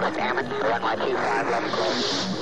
Delta, damage, runway 25, left close.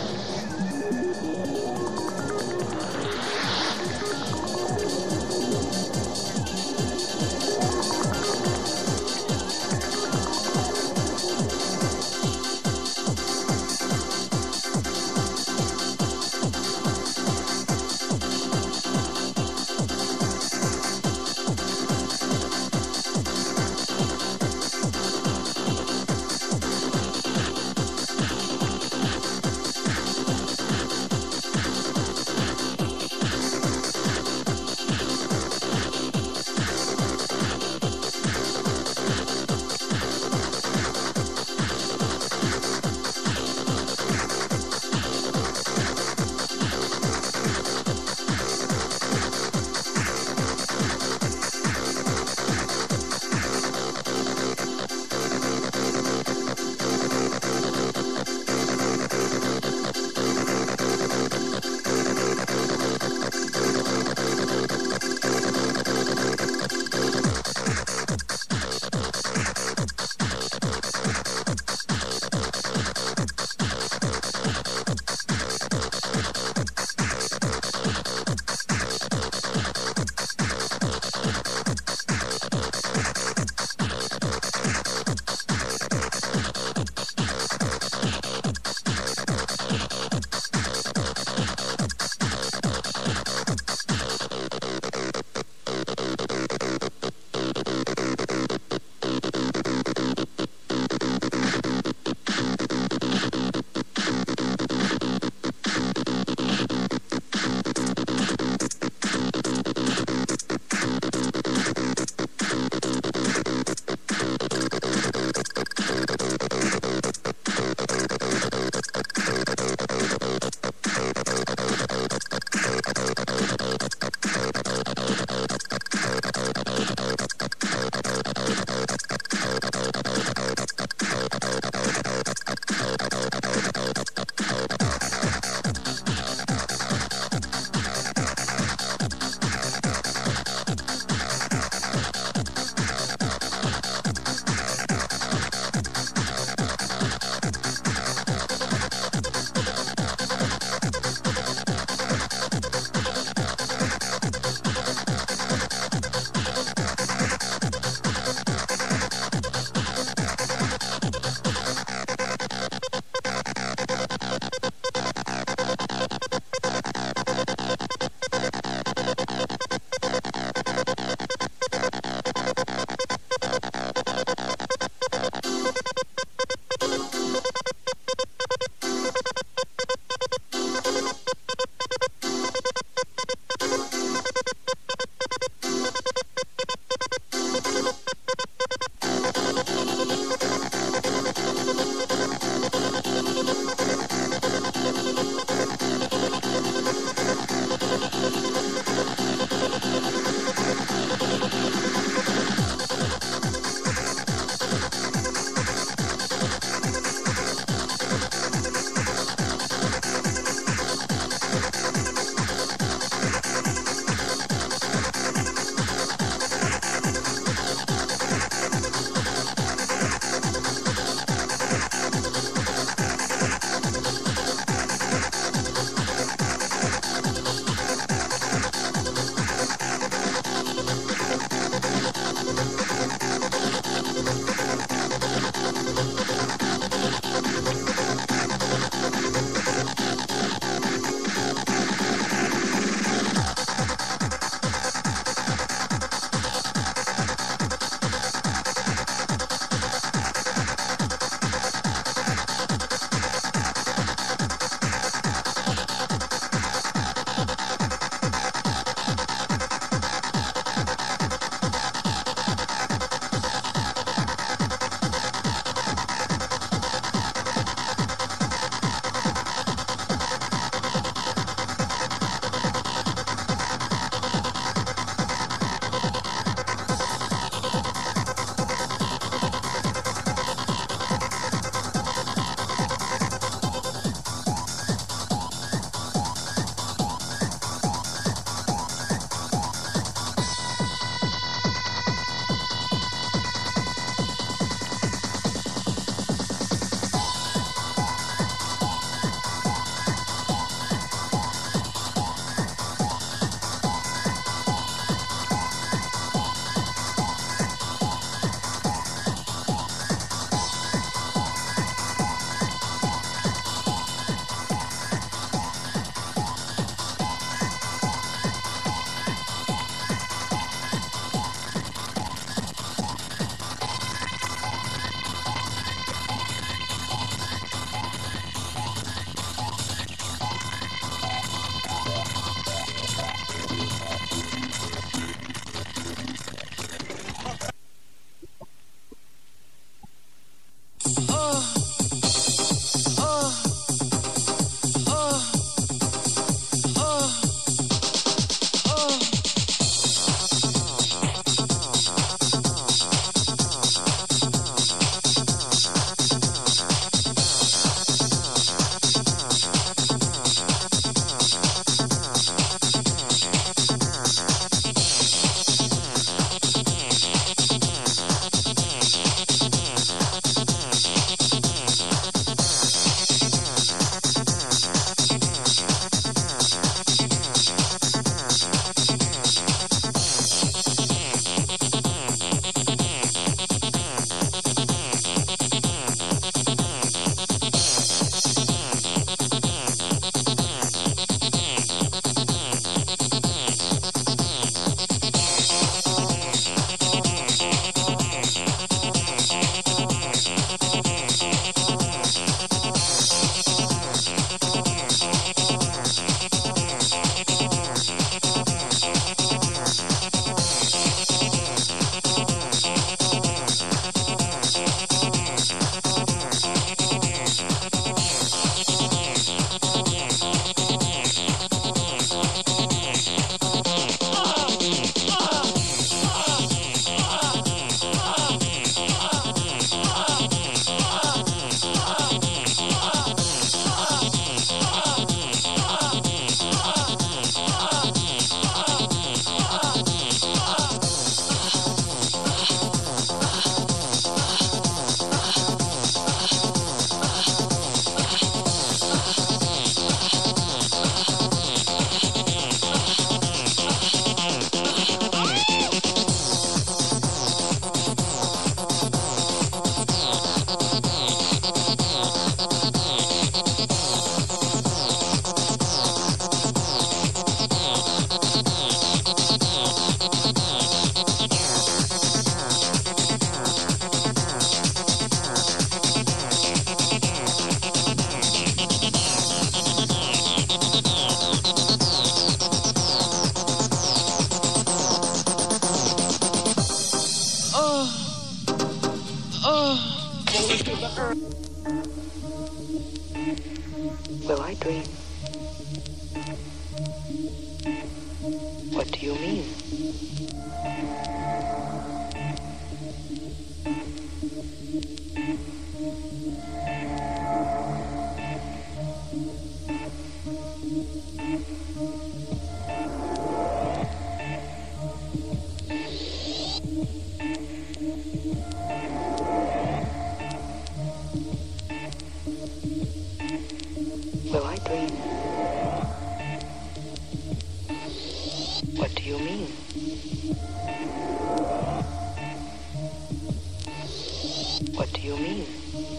You mean?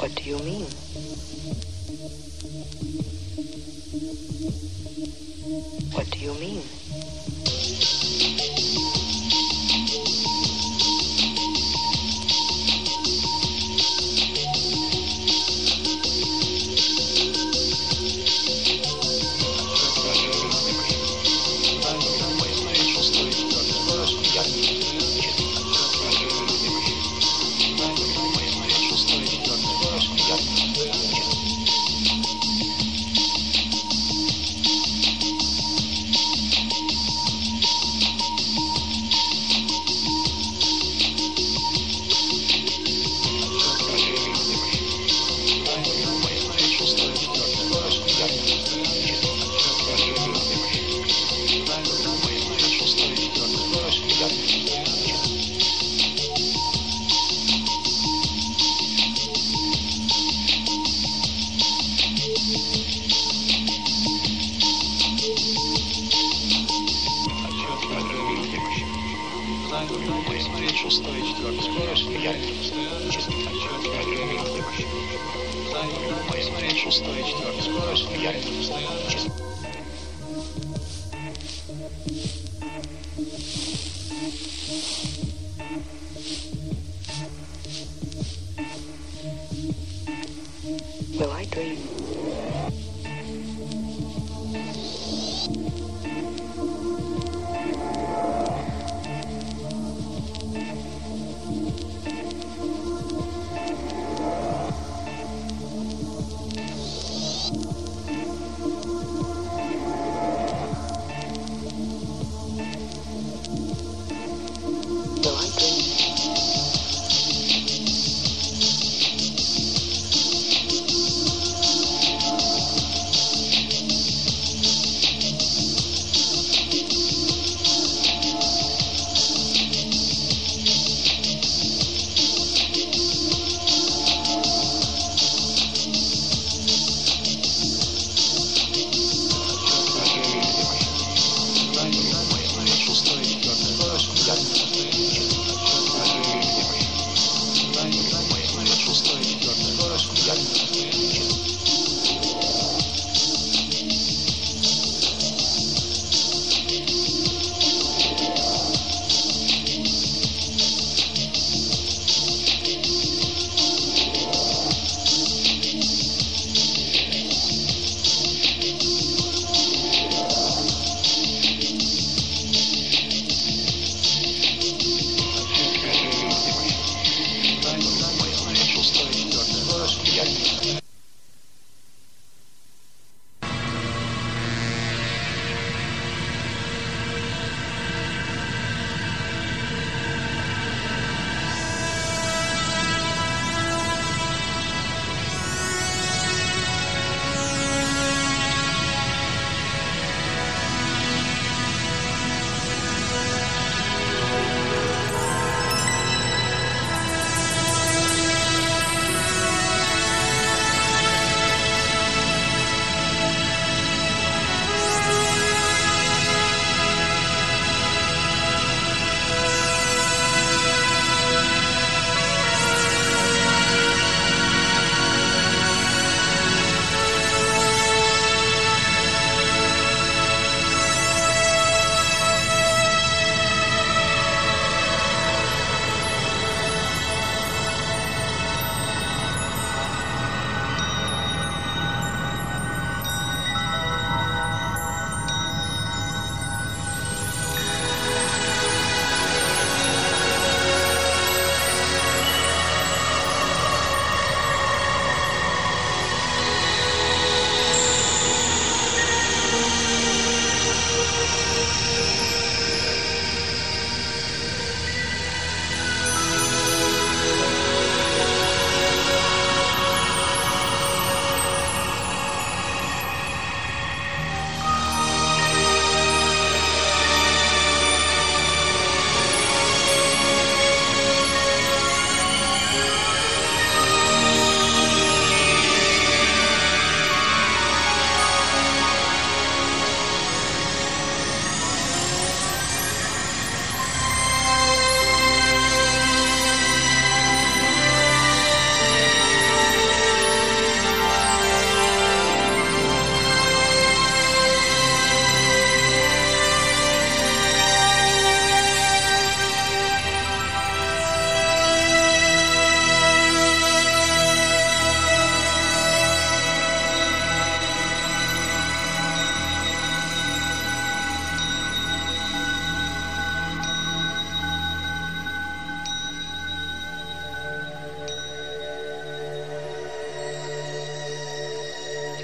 What do you mean? What do you mean?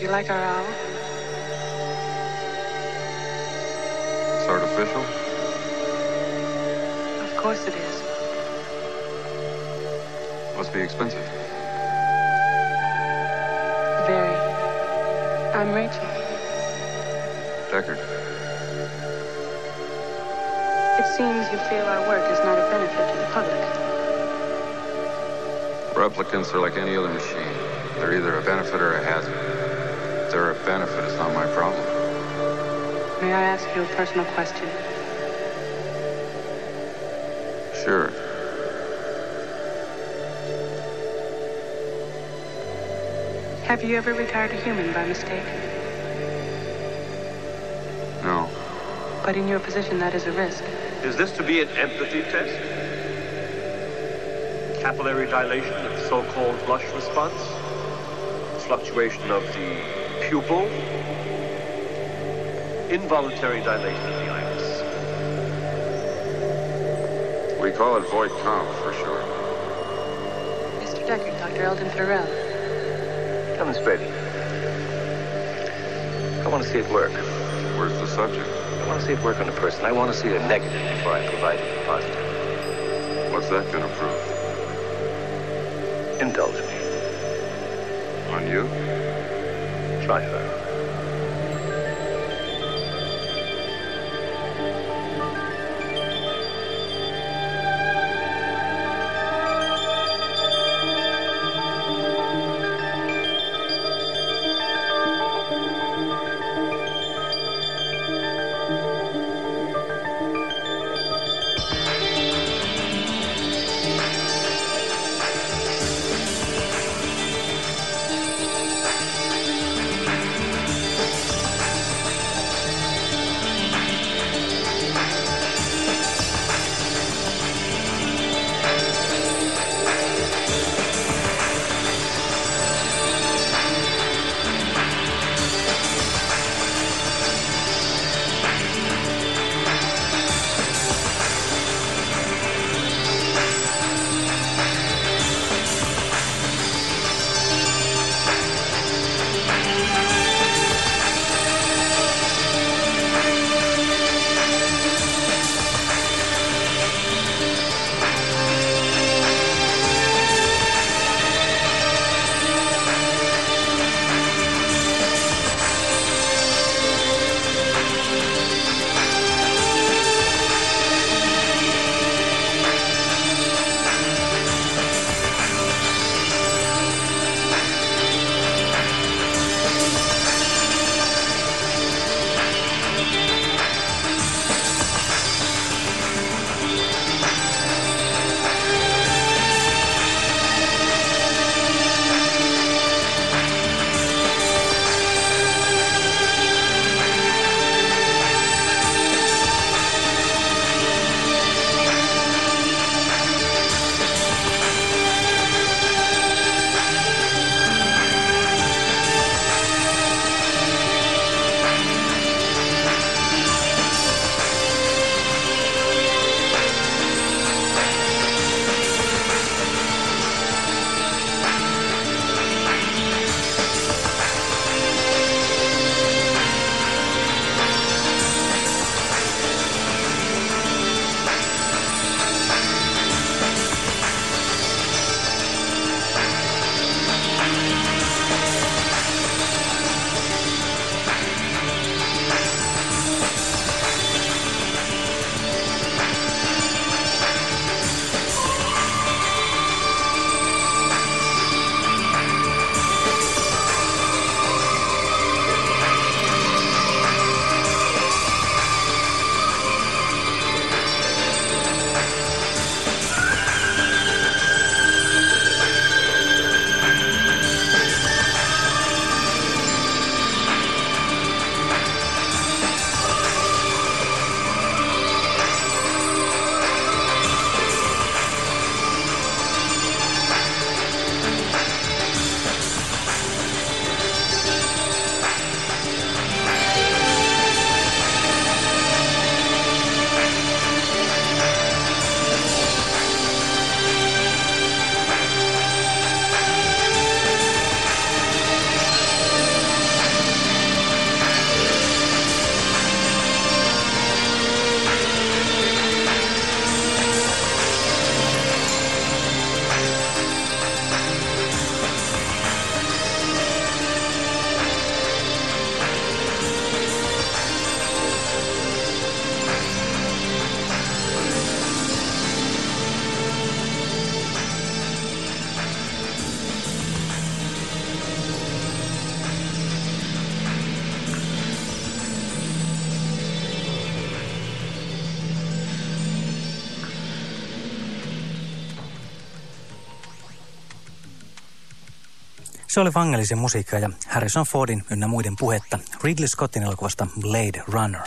You like our owl? It's artificial. Of course it is. Must be expensive. Very. I'm Rachel. Deckard. It seems you feel our work is not a benefit to the public. Replicants are like any other machine. They're either a benefit or a hazard. If they're a benefit, it's not my problem. May I ask you a personal question? Sure. Have you ever retired a human by mistake? No. But in your position, that is a risk. Is this to be an empathy test? Capillary dilation of the so-called blush response? Fluctuation of the pupil? Involuntary dilation of the iris? We call it void comp for sure. Mr. Deckard, Dr. Eldon Tyrell. Demonstrating. I want to see it work. Where's the subject? I want to see it work on a person. I want to see a negative before I provide a positive. What's that gonna prove? Indulge me. On you? 抓起来了 Se oli Vangelisen musiikkia ja Harrison Fordin ynnä muiden puhetta Ridley Scottin elokuvasta Blade Runner.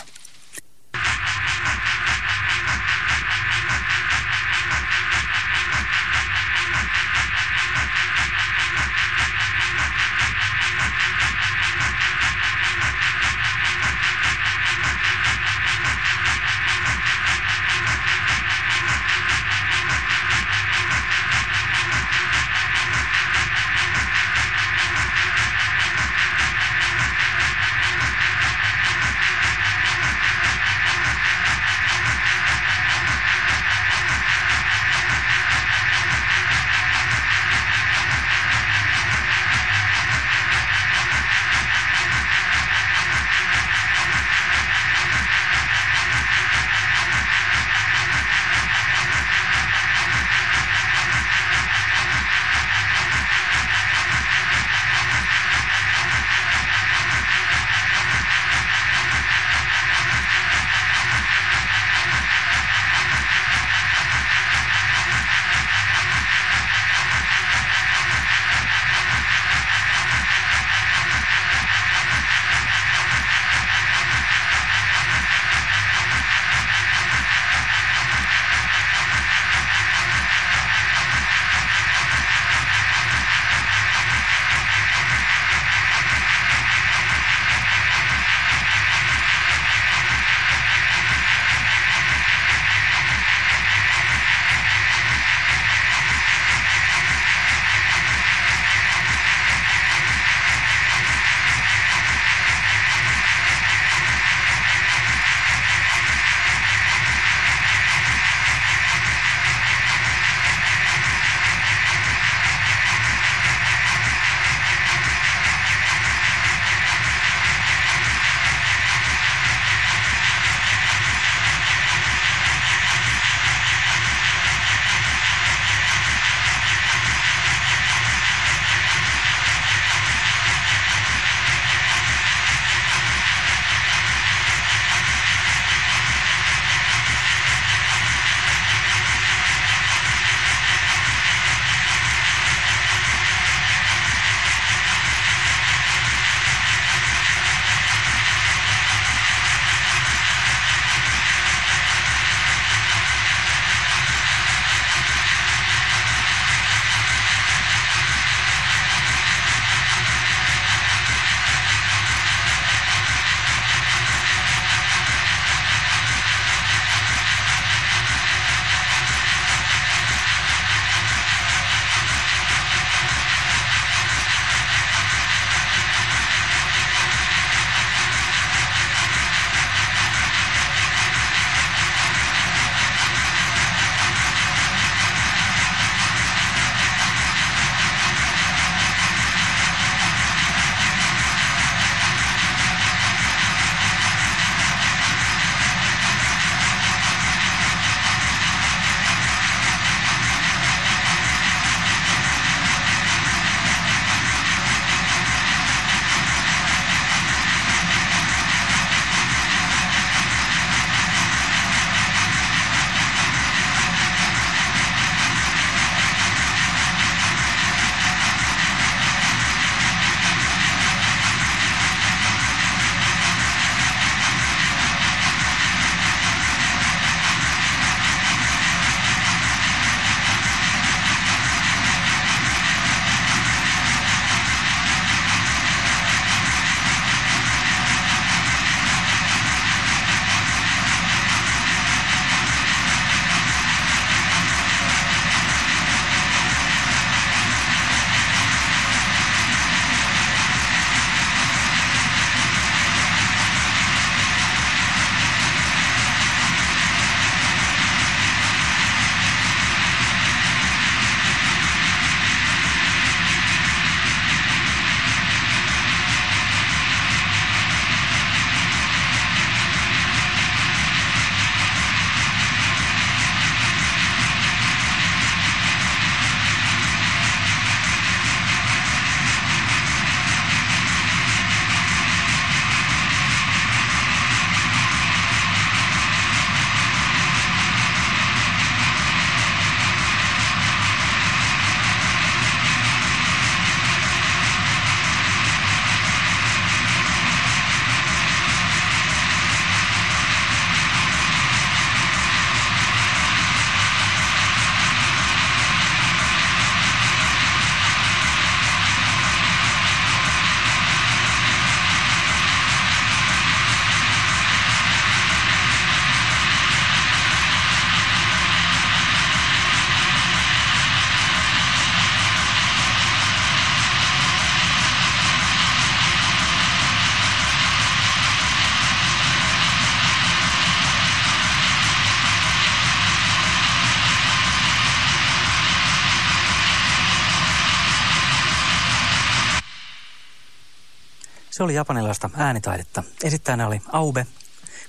Se oli japanilaista äänitaidetta. Esittäjänä oli Aube,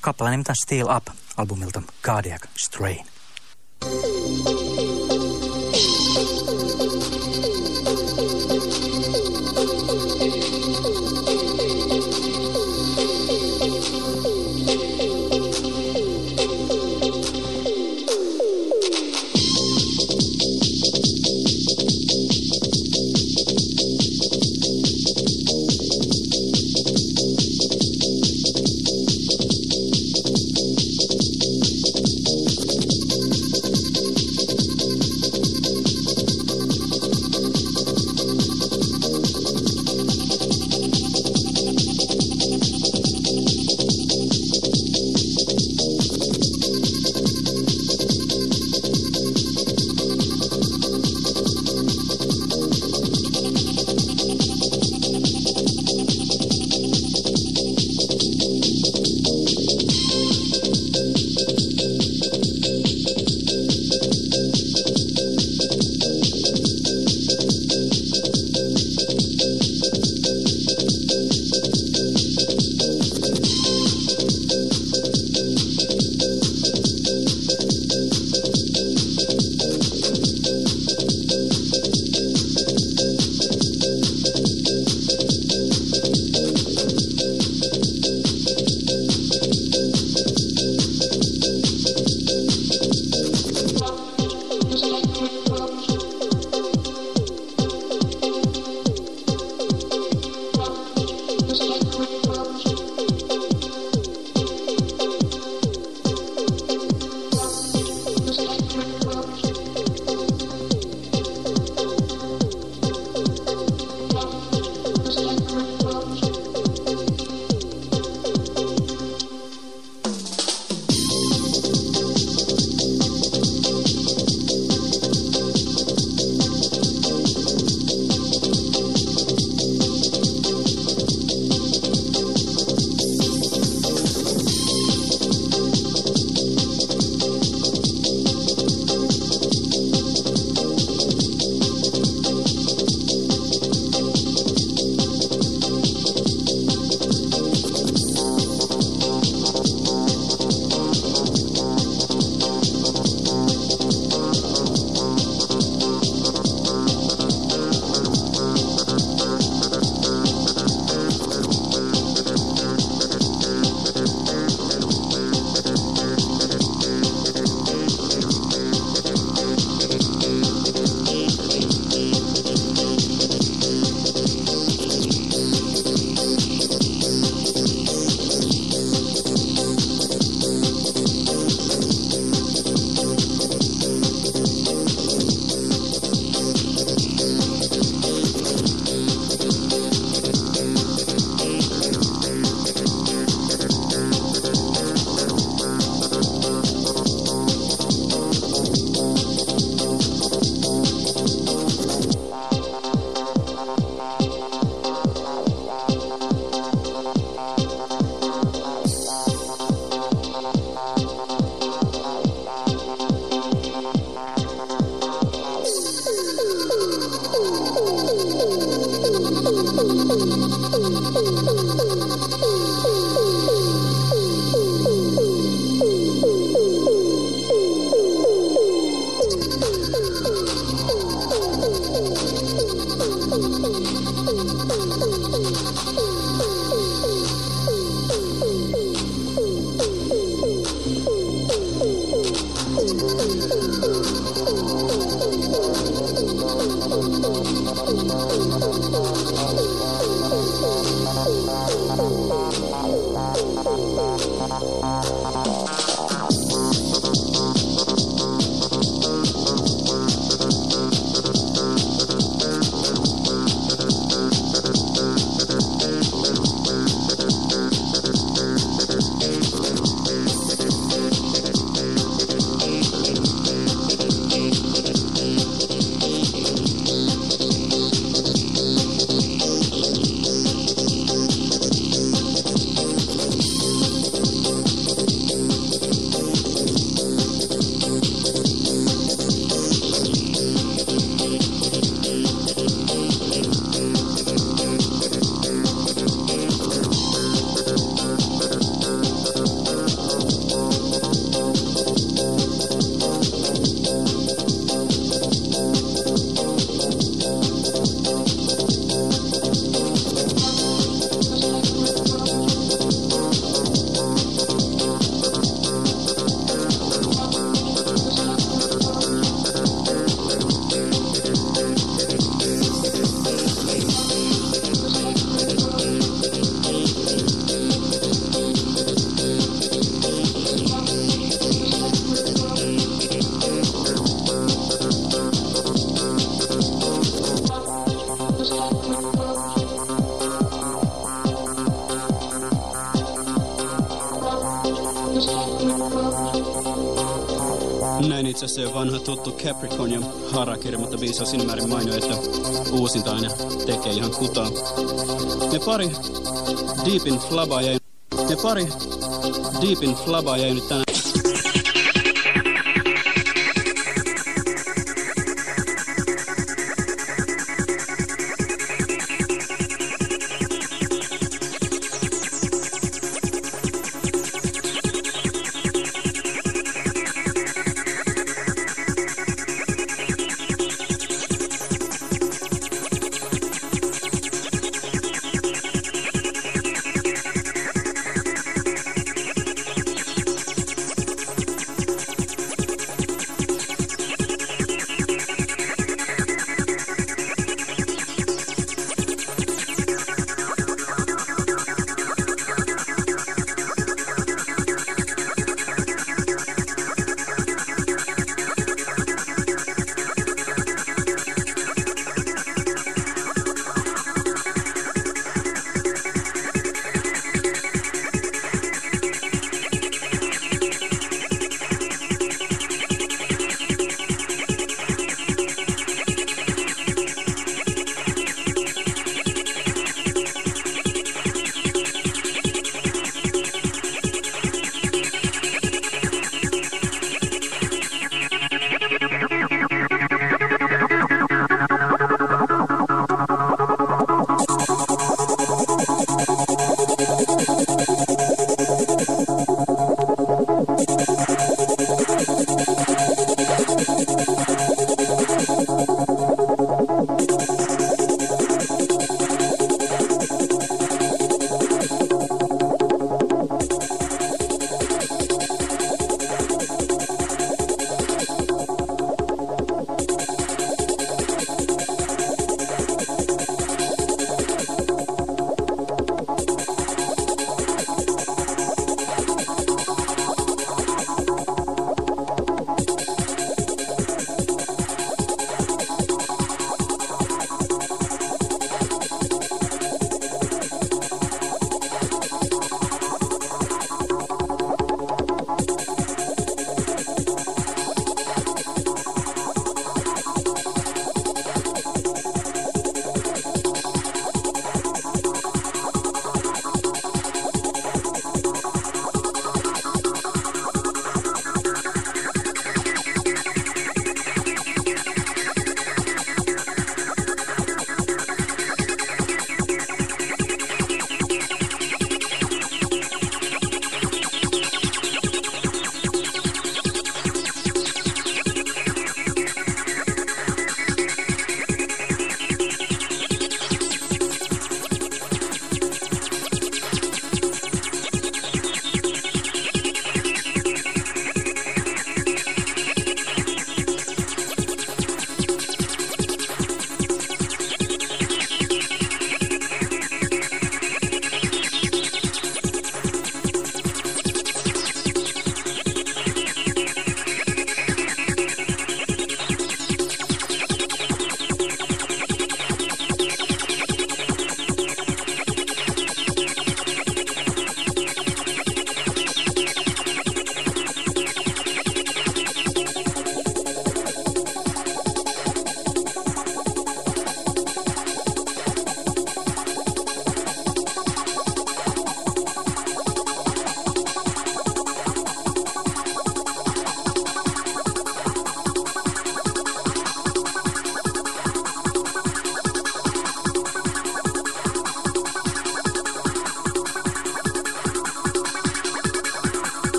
kappale nimeltään Steel Up albumilta Cardiac Strain. Itse asiassa jo vanha tuttu Capricorn ja Harakiri, mutta biisi on siinä määrin mainio, että uusinta aina tekee ihan kutaa. Ne pari Deepin Flabaa jäi, ne pari Deepin Flabaa jäi nyt tänään.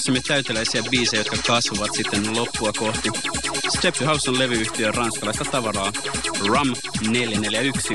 Sorrassamme täyteläisiä biisejä, jotka kasvavat sitten loppua kohti. Steppi House on levyyhtiön ranskalaista tavaraa Rum 441.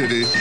City.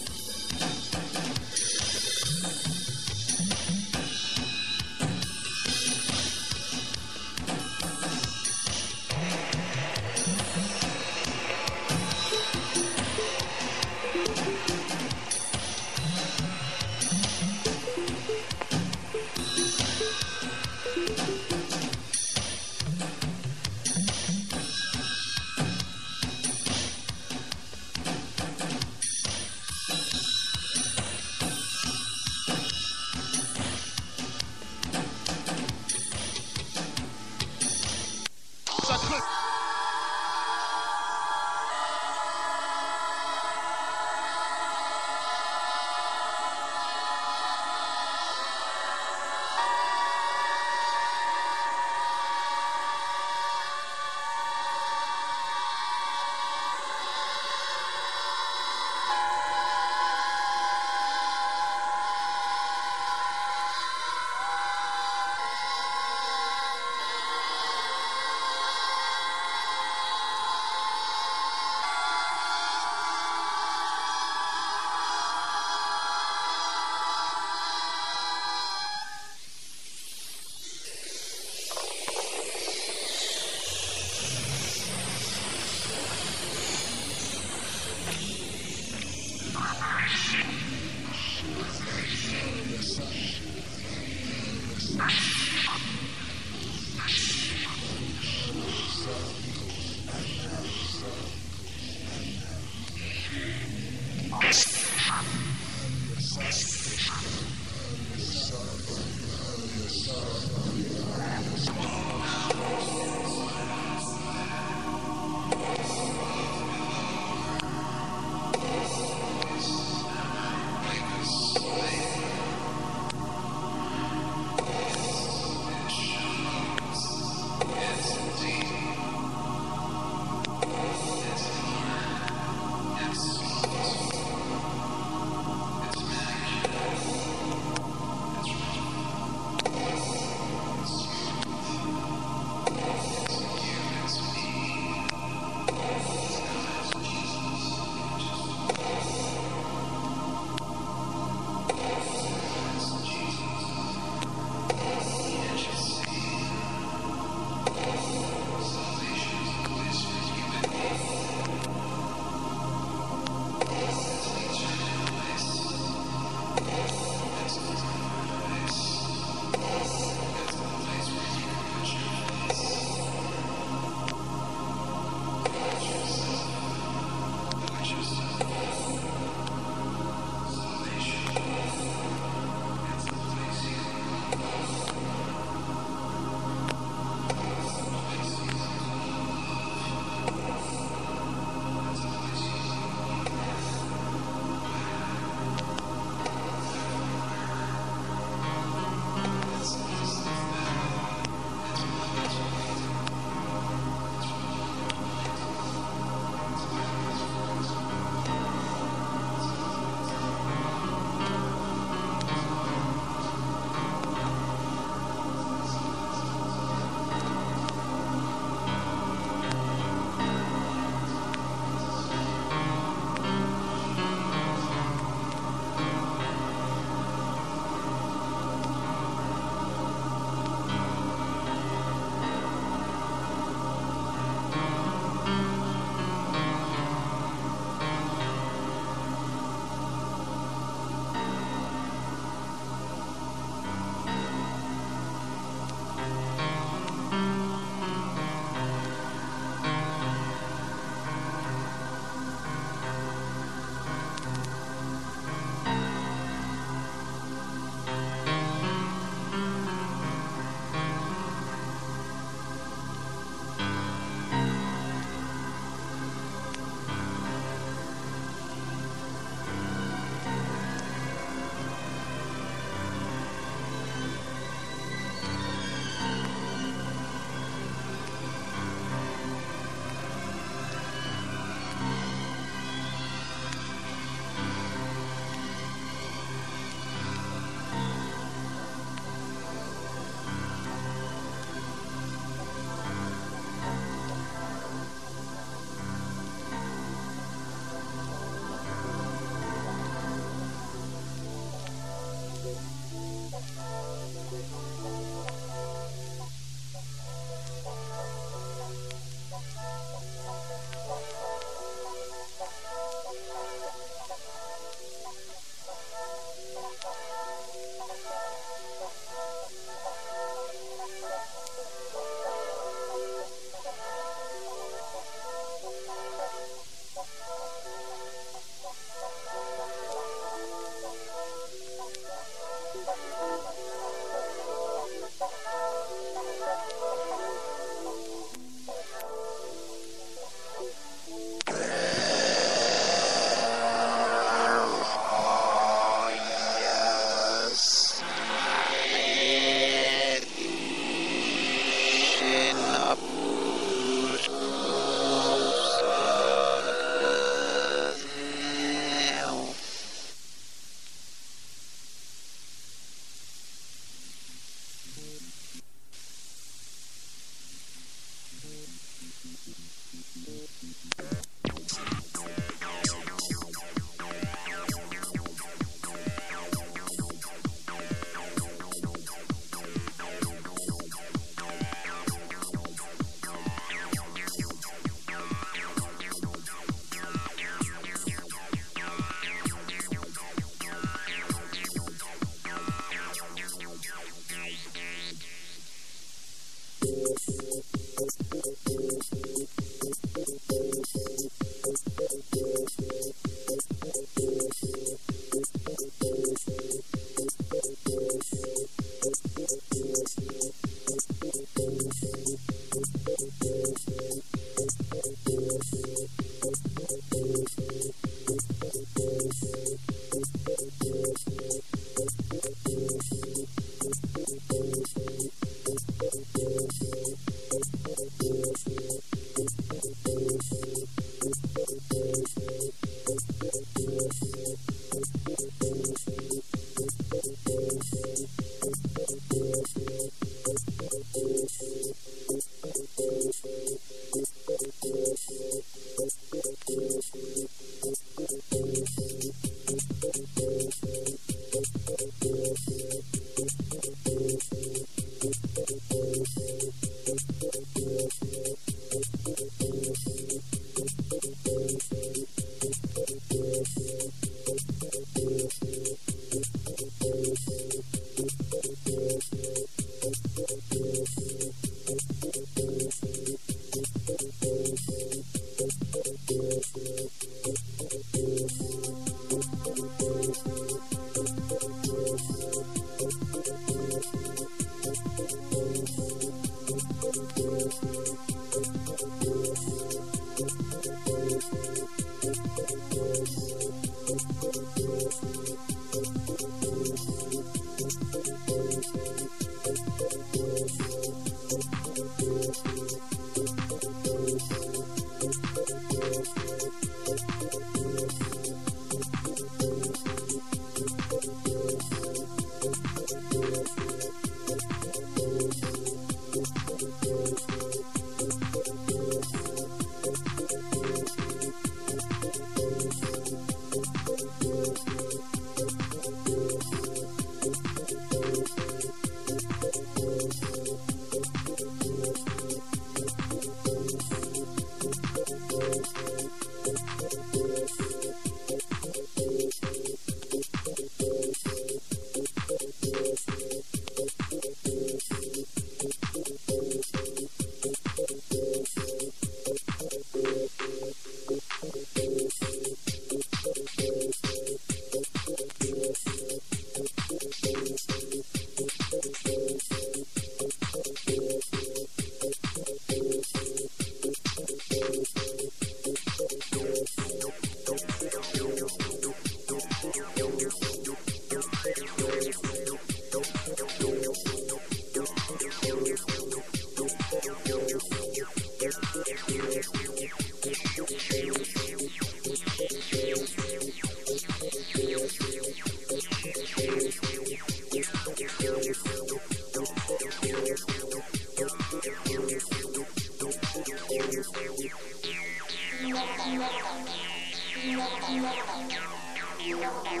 Thank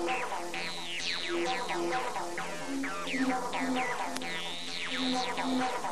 you.